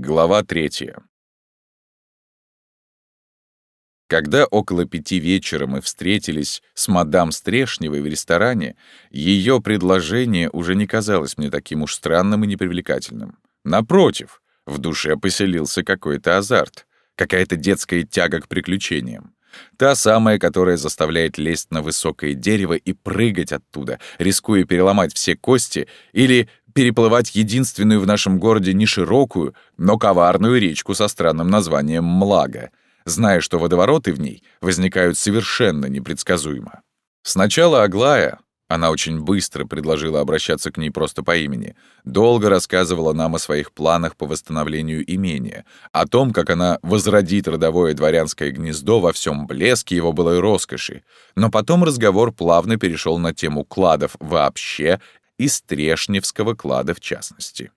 Глава третья. Когда около пяти вечера мы встретились с мадам Стрешневой в ресторане, ее предложение уже не казалось мне таким уж странным и непривлекательным. Напротив, в душе поселился какой-то азарт, какая-то детская тяга к приключениям. Та самая, которая заставляет лезть на высокое дерево и прыгать оттуда, рискуя переломать все кости или переплывать единственную в нашем городе неширокую, но коварную речку со странным названием Млага, зная, что водовороты в ней возникают совершенно непредсказуемо. Сначала Аглая, она очень быстро предложила обращаться к ней просто по имени, долго рассказывала нам о своих планах по восстановлению имения, о том, как она возродит родовое дворянское гнездо во всем блеске его былой роскоши, но потом разговор плавно перешел на тему кладов вообще и Стрешневского клада в частности.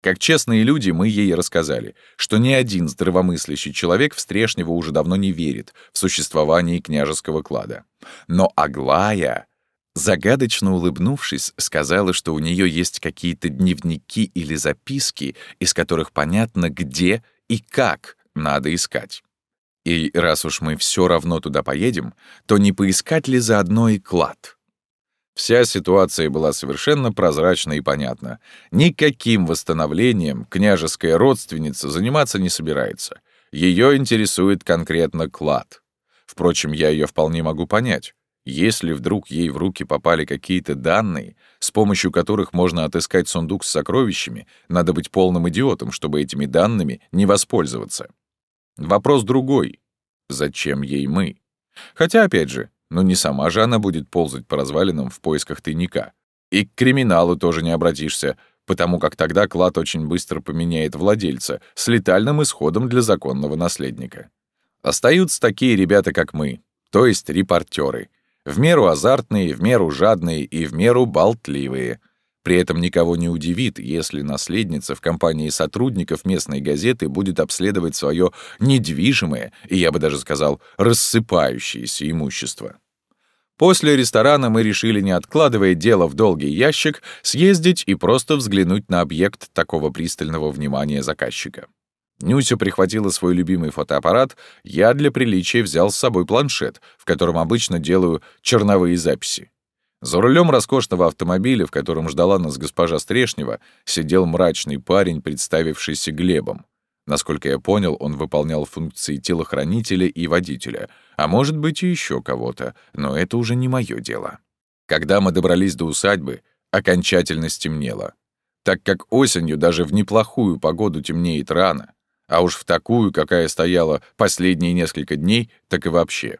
Как честные люди, мы ей рассказали, что ни один здравомыслящий человек в Стрешнево уже давно не верит в существование княжеского клада. Но Аглая, загадочно улыбнувшись, сказала, что у нее есть какие-то дневники или записки, из которых понятно, где и как надо искать. И раз уж мы все равно туда поедем, то не поискать ли заодно и клад? Вся ситуация была совершенно прозрачна и понятна. Никаким восстановлением княжеская родственница заниматься не собирается. Ее интересует конкретно клад. Впрочем, я ее вполне могу понять. Если вдруг ей в руки попали какие-то данные, с помощью которых можно отыскать сундук с сокровищами, надо быть полным идиотом, чтобы этими данными не воспользоваться. Вопрос другой. Зачем ей мы? Хотя, опять же, но не сама же она будет ползать по развалинам в поисках тайника. И к криминалу тоже не обратишься, потому как тогда клад очень быстро поменяет владельца с летальным исходом для законного наследника. Остаются такие ребята, как мы, то есть репортеры, в меру азартные, в меру жадные и в меру болтливые. При этом никого не удивит, если наследница в компании сотрудников местной газеты будет обследовать свое недвижимое и, я бы даже сказал, рассыпающееся имущество. После ресторана мы решили, не откладывая дело в долгий ящик, съездить и просто взглянуть на объект такого пристального внимания заказчика. Нюся прихватила свой любимый фотоаппарат, я для приличия взял с собой планшет, в котором обычно делаю черновые записи. За рулем роскошного автомобиля, в котором ждала нас госпожа Стрешнева, сидел мрачный парень, представившийся Глебом. Насколько я понял, он выполнял функции телохранителя и водителя, а может быть и еще кого-то, но это уже не мое дело. Когда мы добрались до усадьбы, окончательно стемнело. Так как осенью даже в неплохую погоду темнеет рано, а уж в такую, какая стояла последние несколько дней, так и вообще.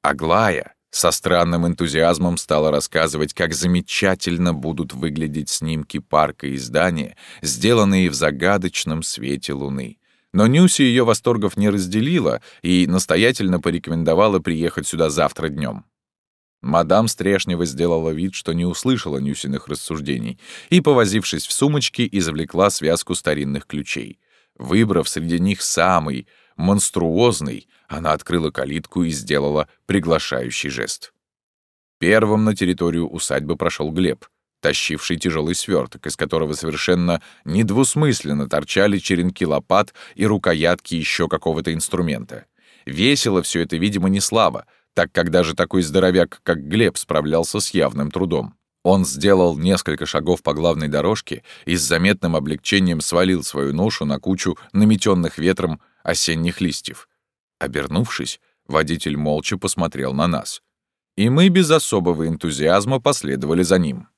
Аглая, со странным энтузиазмом стала рассказывать, как замечательно будут выглядеть снимки парка и здания, сделанные в загадочном свете луны. Но Нюси ее восторгов не разделила и настоятельно порекомендовала приехать сюда завтра днем. Мадам Стрешнева сделала вид, что не услышала Нюсиных рассуждений, и, повозившись в сумочке, извлекла связку старинных ключей. Выбрав среди них самый монструозный, она открыла калитку и сделала приглашающий жест. Первым на территорию усадьбы прошел Глеб, тащивший тяжелый сверток, из которого совершенно недвусмысленно торчали черенки лопат и рукоятки еще какого-то инструмента. Весело все это, видимо, не слабо, так как даже такой здоровяк, как Глеб, справлялся с явным трудом. Он сделал несколько шагов по главной дорожке и с заметным облегчением свалил свою ношу на кучу наметенных ветром осенних листьев, Обернувшись, водитель молча посмотрел на нас. И мы без особого энтузиазма последовали за ним.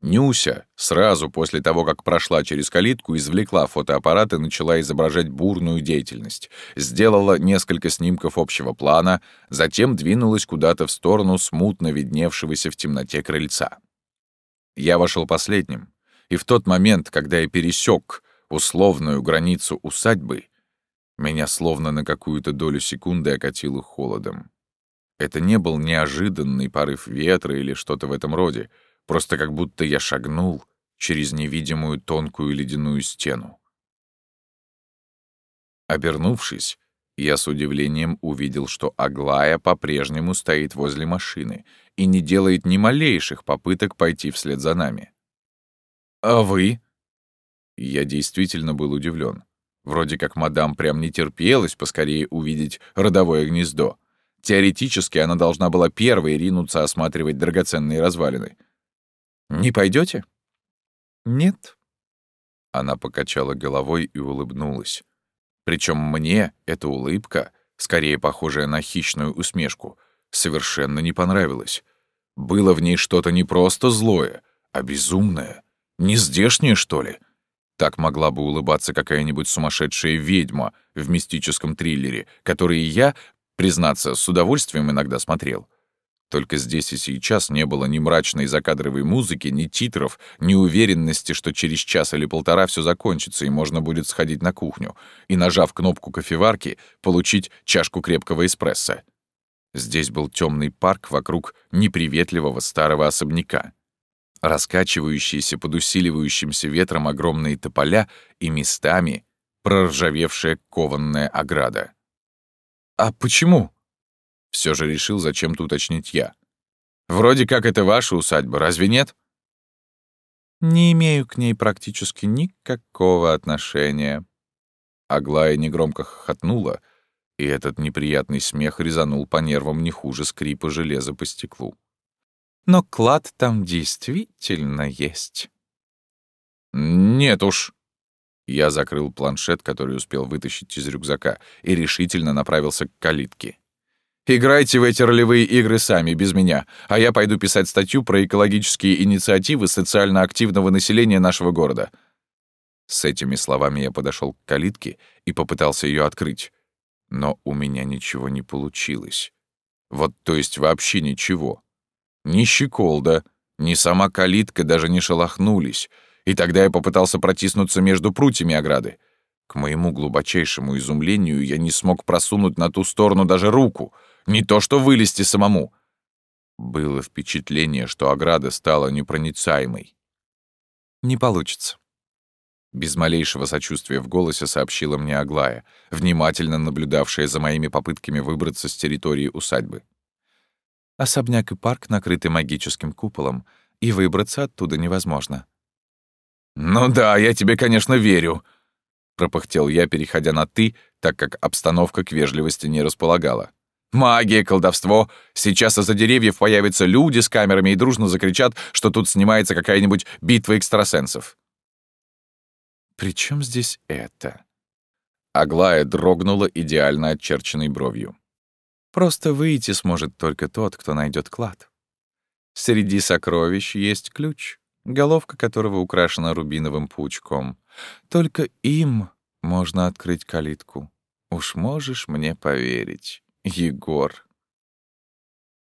Нюся сразу после того, как прошла через калитку, извлекла фотоаппарат и начала изображать бурную деятельность. Сделала несколько снимков общего плана, затем двинулась куда-то в сторону смутно видневшегося в темноте крыльца. Я вошел последним, и в тот момент, когда я пересек условную границу усадьбы, меня словно на какую-то долю секунды окатило холодом. Это не был неожиданный порыв ветра или что-то в этом роде, просто как будто я шагнул через невидимую тонкую ледяную стену. Обернувшись, я с удивлением увидел, что Аглая по-прежнему стоит возле машины и не делает ни малейших попыток пойти вслед за нами. «А вы?» Я действительно был удивлен. Вроде как мадам прям не терпелась поскорее увидеть родовое гнездо. Теоретически она должна была первой ринуться осматривать драгоценные развалины. «Не пойдете? «Нет». Она покачала головой и улыбнулась. Причем мне эта улыбка, скорее похожая на хищную усмешку, совершенно не понравилась. Было в ней что-то не просто злое, а безумное. Не здешнее, что ли? Так могла бы улыбаться какая-нибудь сумасшедшая ведьма в мистическом триллере, который я, признаться, с удовольствием иногда смотрел. Только здесь и сейчас не было ни мрачной закадровой музыки, ни титров, ни уверенности, что через час или полтора все закончится и можно будет сходить на кухню и, нажав кнопку кофеварки, получить чашку крепкого эспрессо. Здесь был темный парк вокруг неприветливого старого особняка. Раскачивающиеся под усиливающимся ветром огромные тополя и местами проржавевшая кованная ограда. «А почему?» Все же решил зачем-то уточнить я. «Вроде как это ваша усадьба, разве нет?» «Не имею к ней практически никакого отношения». Аглая негромко хохотнула, и этот неприятный смех резанул по нервам не хуже скрипа железа по стеклу. «Но клад там действительно есть». «Нет уж». Я закрыл планшет, который успел вытащить из рюкзака, и решительно направился к калитке. Играйте в эти ролевые игры сами, без меня, а я пойду писать статью про экологические инициативы социально активного населения нашего города». С этими словами я подошел к калитке и попытался ее открыть. Но у меня ничего не получилось. Вот то есть вообще ничего. Ни щеколда, ни сама калитка даже не шелохнулись, и тогда я попытался протиснуться между прутьями ограды. К моему глубочайшему изумлению я не смог просунуть на ту сторону даже руку — не то что вылезти самому. Было впечатление, что ограда стала непроницаемой. «Не получится», — без малейшего сочувствия в голосе сообщила мне Аглая, внимательно наблюдавшая за моими попытками выбраться с территории усадьбы. Особняк и парк накрыты магическим куполом, и выбраться оттуда невозможно. «Ну да, я тебе, конечно, верю», — пропыхтел я, переходя на «ты», так как обстановка к вежливости не располагала. Магия, колдовство. Сейчас из-за деревьев появятся люди с камерами и дружно закричат, что тут снимается какая-нибудь битва экстрасенсов. «При чем здесь это?» Аглая дрогнула идеально отчерченной бровью. «Просто выйти сможет только тот, кто найдет клад. Среди сокровищ есть ключ, головка которого украшена рубиновым пучком. Только им можно открыть калитку. Уж можешь мне поверить». Егор.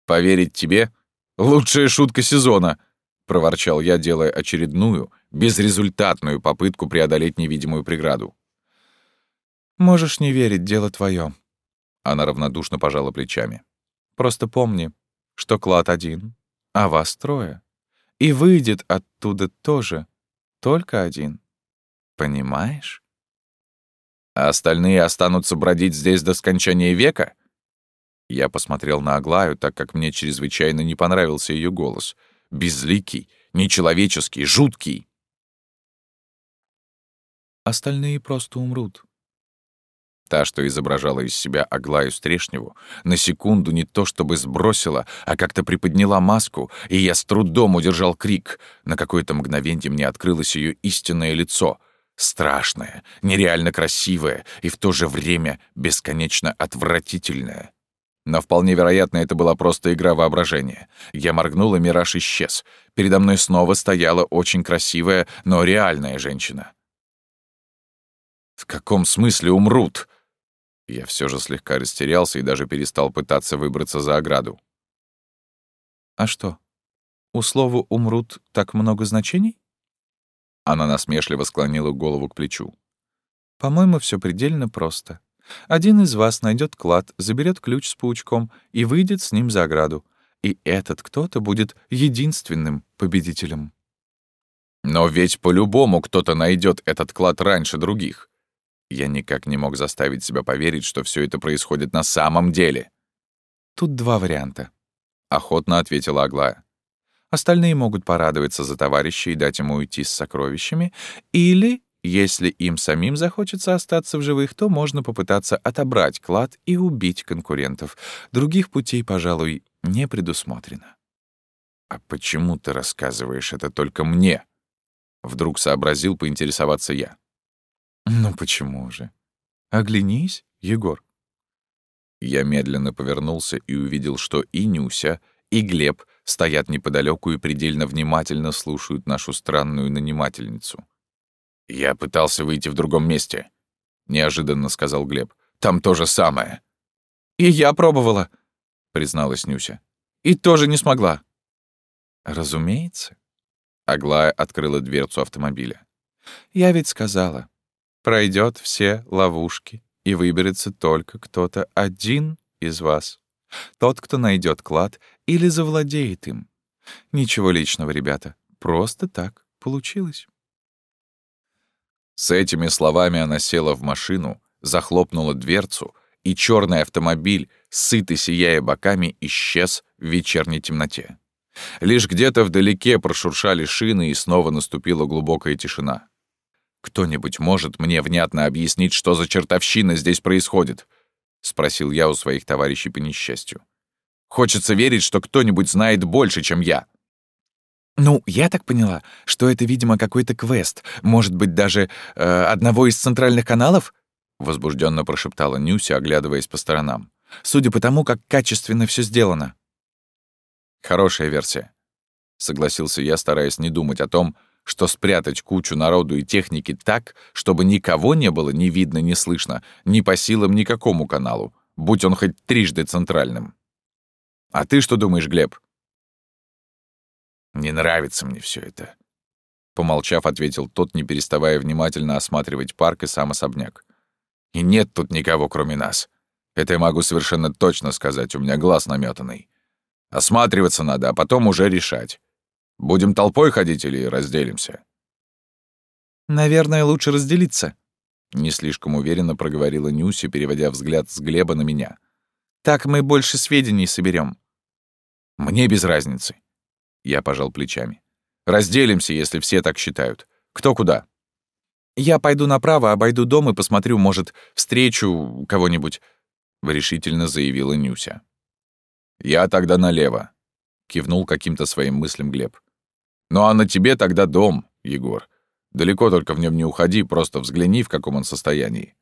«Поверить тебе? Лучшая шутка сезона!» — проворчал я, делая очередную, безрезультатную попытку преодолеть невидимую преграду. «Можешь не верить, дело твое. Она равнодушно пожала плечами. «Просто помни, что клад один, а вас трое. И выйдет оттуда тоже только один. Понимаешь?» «А остальные останутся бродить здесь до скончания века?» Я посмотрел на Аглаю, так как мне чрезвычайно не понравился ее голос. Безликий, нечеловеческий, жуткий. Остальные просто умрут. Та, что изображала из себя Аглаю Стрешневу, на секунду не то чтобы сбросила, а как-то приподняла маску, и я с трудом удержал крик. На какое-то мгновенье мне открылось ее истинное лицо — страшное, нереально красивое и в то же время бесконечно отвратительное. Но вполне вероятно, это была просто игра воображения. Я моргнул, и мираж исчез. Передо мной снова стояла очень красивая, но реальная женщина. «В каком смысле умрут?» Я все же слегка растерялся и даже перестал пытаться выбраться за ограду. «А что, у слова «умрут» так много значений?» Она насмешливо склонила голову к плечу. «По-моему, все предельно просто. Один из вас найдет клад, заберет ключ с паучком и выйдет с ним за ограду. И этот кто-то будет единственным победителем. Но ведь по-любому кто-то найдет этот клад раньше других. Я никак не мог заставить себя поверить, что все это происходит на самом деле. Тут два варианта. Охотно ответила Аглая. Остальные могут порадоваться за товарища и дать ему уйти с сокровищами, или Если им самим захочется остаться в живых, то можно попытаться отобрать клад и убить конкурентов. Других путей, пожалуй, не предусмотрено. «А почему ты рассказываешь это только мне?» Вдруг сообразил поинтересоваться я. «Ну почему же? Оглянись, Егор». Я медленно повернулся и увидел, что и Нюся, и Глеб стоят неподалеку и предельно внимательно слушают нашу странную нанимательницу. «Я пытался выйти в другом месте», — неожиданно сказал Глеб. «Там то же самое». «И я пробовала», — призналась Нюся. «И тоже не смогла». «Разумеется». Аглая открыла дверцу автомобиля. «Я ведь сказала, пройдет все ловушки, и выберется только кто-то один из вас. Тот, кто найдет клад или завладеет им. Ничего личного, ребята. Просто так получилось». С этими словами она села в машину, захлопнула дверцу, и черный автомобиль, сытый сияя боками, исчез в вечерней темноте. Лишь где-то вдалеке прошуршали шины, и снова наступила глубокая тишина. «Кто-нибудь может мне внятно объяснить, что за чертовщина здесь происходит?» — спросил я у своих товарищей по несчастью. «Хочется верить, что кто-нибудь знает больше, чем я». «Ну, я так поняла, что это, видимо, какой-то квест, может быть, даже э, одного из центральных каналов?» — возбужденно прошептала Нюся, оглядываясь по сторонам. «Судя по тому, как качественно все сделано». «Хорошая версия», — согласился я, стараясь не думать о том, что спрятать кучу народу и техники так, чтобы никого не было ни видно, ни слышно, ни по силам никакому каналу, будь он хоть трижды центральным. «А ты что думаешь, Глеб?» «Не нравится мне все это», — помолчав, ответил тот, не переставая внимательно осматривать парк и сам особняк. «И нет тут никого, кроме нас. Это я могу совершенно точно сказать, у меня глаз наметанный. Осматриваться надо, а потом уже решать. Будем толпой ходить или разделимся?» «Наверное, лучше разделиться», — не слишком уверенно проговорила Нюся, переводя взгляд с Глеба на меня. «Так мы больше сведений соберем. «Мне без разницы», я пожал плечами. «Разделимся, если все так считают. Кто куда?» «Я пойду направо, обойду дом и посмотрю, может, встречу кого-нибудь», — решительно заявила Нюся. «Я тогда налево», — кивнул каким-то своим мыслям Глеб. «Ну а на тебе тогда дом, Егор. Далеко только в нем не уходи, просто взгляни, в каком он состоянии.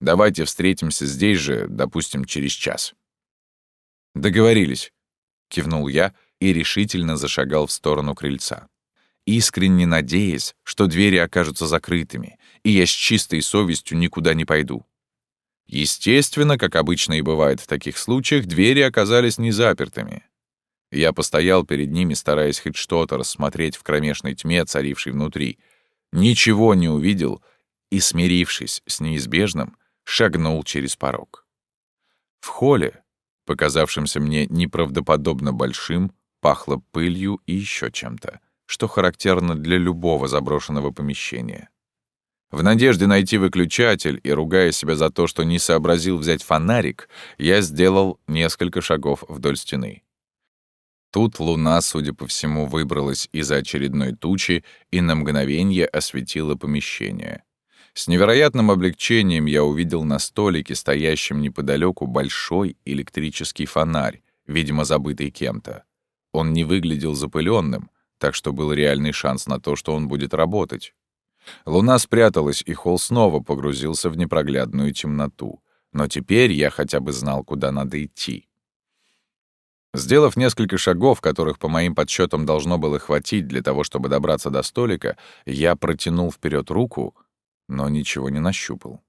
Давайте встретимся здесь же, допустим, через час». «Договорились», — кивнул я, — и решительно зашагал в сторону крыльца. Искренне надеясь, что двери окажутся закрытыми, и я с чистой совестью никуда не пойду. Естественно, как обычно и бывает в таких случаях, двери оказались не запертыми. Я постоял перед ними, стараясь хоть что-то рассмотреть в кромешной тьме, царившей внутри. Ничего не увидел и, смирившись с неизбежным, шагнул через порог. В холле, показавшемся мне неправдоподобно большим, Пахло пылью и еще чем-то, что характерно для любого заброшенного помещения. В надежде найти выключатель и ругая себя за то, что не сообразил взять фонарик, я сделал несколько шагов вдоль стены. Тут луна, судя по всему, выбралась из-за очередной тучи и на мгновение осветила помещение. С невероятным облегчением я увидел на столике, стоящем неподалеку, большой электрический фонарь, видимо, забытый кем-то. Он не выглядел запыленным, так что был реальный шанс на то, что он будет работать. Луна спряталась, и холл снова погрузился в непроглядную темноту. Но теперь я хотя бы знал, куда надо идти. Сделав несколько шагов, которых по моим подсчетам должно было хватить для того, чтобы добраться до столика, я протянул вперед руку, но ничего не нащупал.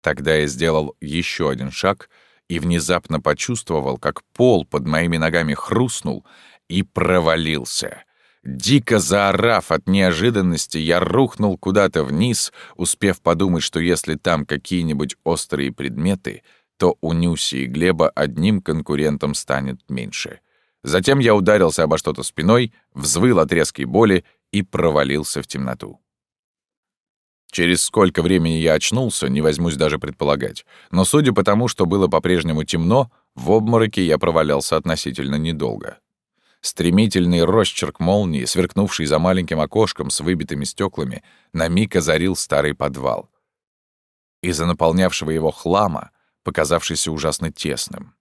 Тогда я сделал еще один шаг — и внезапно почувствовал, как пол под моими ногами хрустнул и провалился. Дико заорав от неожиданности, я рухнул куда-то вниз, успев подумать, что если там какие-нибудь острые предметы, то у Нюси и Глеба одним конкурентом станет меньше. Затем я ударился обо что-то спиной, взвыл от резкой боли и провалился в темноту. Через сколько времени я очнулся, не возьмусь даже предполагать. Но судя по тому, что было по-прежнему темно, в обмороке я провалялся относительно недолго. Стремительный росчерк молнии, сверкнувший за маленьким окошком с выбитыми стеклами, на миг озарил старый подвал. Из-за наполнявшего его хлама, показавшийся ужасно тесным.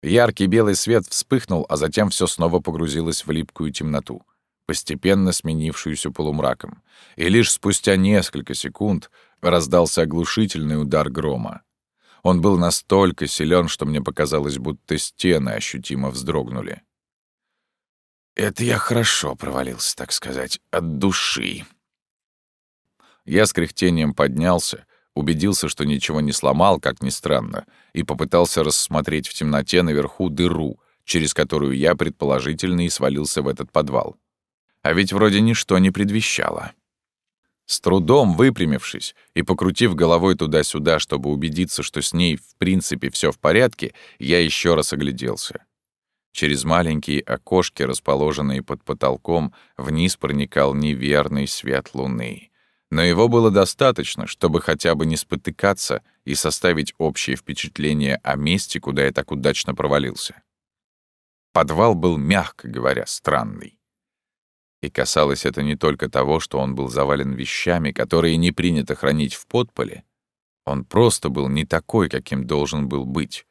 Яркий белый свет вспыхнул, а затем все снова погрузилось в липкую темноту, постепенно сменившуюся полумраком. И лишь спустя несколько секунд раздался оглушительный удар грома. Он был настолько силен, что мне показалось, будто стены ощутимо вздрогнули. Это я хорошо провалился, так сказать, от души. Я с кряхтением поднялся, убедился, что ничего не сломал, как ни странно, и попытался рассмотреть в темноте наверху дыру, через которую я предположительно и свалился в этот подвал. А ведь вроде ничто не предвещало. С трудом выпрямившись и покрутив головой туда-сюда, чтобы убедиться, что с ней в принципе все в порядке, я еще раз огляделся. Через маленькие окошки, расположенные под потолком, вниз проникал неверный свет луны. Но его было достаточно, чтобы хотя бы не спотыкаться и составить общее впечатление о месте, куда я так удачно провалился. Подвал был, мягко говоря, странный. И касалось это не только того, что он был завален вещами, которые не принято хранить в подполе. Он просто был не такой, каким должен был быть.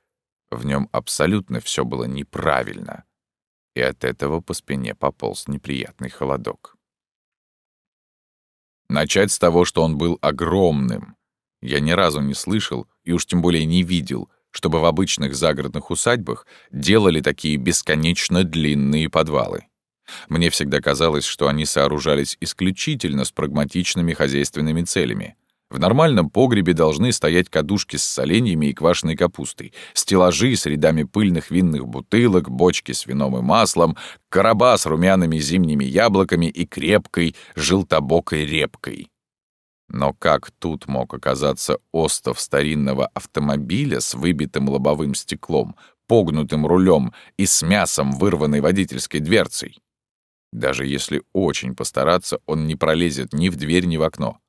В нем абсолютно все было неправильно. И от этого по спине пополз неприятный холодок. Начать с того, что он был огромным. Я ни разу не слышал, и уж тем более не видел, чтобы в обычных загородных усадьбах делали такие бесконечно длинные подвалы. Мне всегда казалось, что они сооружались исключительно с прагматичными хозяйственными целями. В нормальном погребе должны стоять кадушки с соленьями и квашеной капустой, стеллажи с рядами пыльных винных бутылок, бочки с вином и маслом, короба с румяными зимними яблоками и крепкой желтобокой репкой. Но как тут мог оказаться остов старинного автомобиля с выбитым лобовым стеклом, погнутым рулем и с мясом вырванной водительской дверцей? Даже если очень постараться, он не пролезет ни в дверь, ни в окно.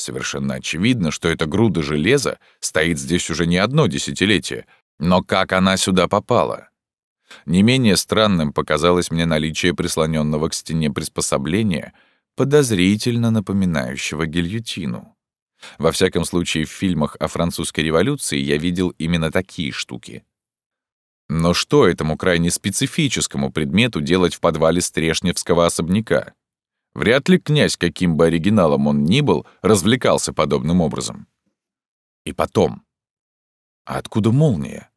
Совершенно очевидно, что эта груда железа стоит здесь уже не одно десятилетие. Но как она сюда попала? Не менее странным показалось мне наличие прислоненного к стене приспособления, подозрительно напоминающего гильотину. Во всяком случае, в фильмах о французской революции я видел именно такие штуки. Но что этому крайне специфическому предмету делать в подвале Стрешневского особняка? Вряд ли князь, каким бы оригиналом он ни был, развлекался подобным образом. И потом. А откуда молния?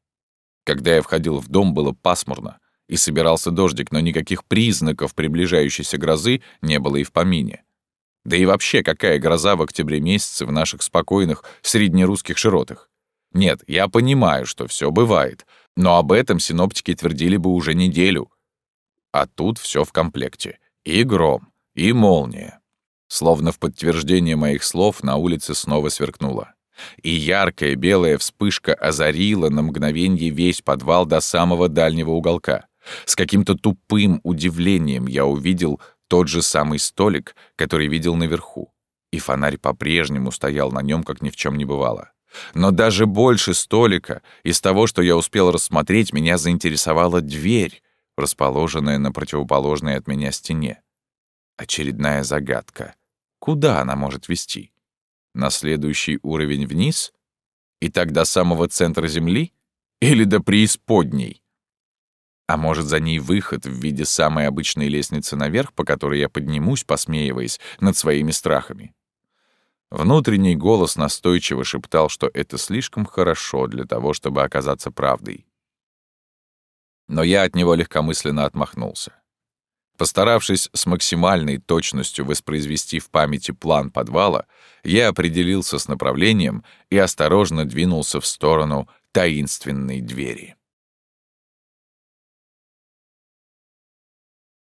Когда я входил в дом, было пасмурно, и собирался дождик, но никаких признаков приближающейся грозы не было и в помине. Да и вообще, какая гроза в октябре месяце в наших спокойных среднерусских широтах? Нет, я понимаю, что все бывает, но об этом синоптики твердили бы уже неделю. А тут все в комплекте. И гром, и молния. Словно в подтверждение моих слов на улице снова сверкнуло. И яркая белая вспышка озарила на мгновенье весь подвал до самого дальнего уголка. С каким-то тупым удивлением я увидел тот же самый столик, который видел наверху. И фонарь по-прежнему стоял на нем, как ни в чем не бывало. Но даже больше столика, из того, что я успел рассмотреть, меня заинтересовала дверь, расположенная на противоположной от меня стене. Очередная загадка. Куда она может вести? На следующий уровень вниз? И так до самого центра Земли? Или до преисподней? А может, за ней выход в виде самой обычной лестницы наверх, по которой я поднимусь, посмеиваясь над своими страхами? Внутренний голос настойчиво шептал, что это слишком хорошо для того, чтобы оказаться правдой. Но я от него легкомысленно отмахнулся. Постаравшись с максимальной точностью воспроизвести в памяти план подвала, я определился с направлением и осторожно двинулся в сторону таинственной двери.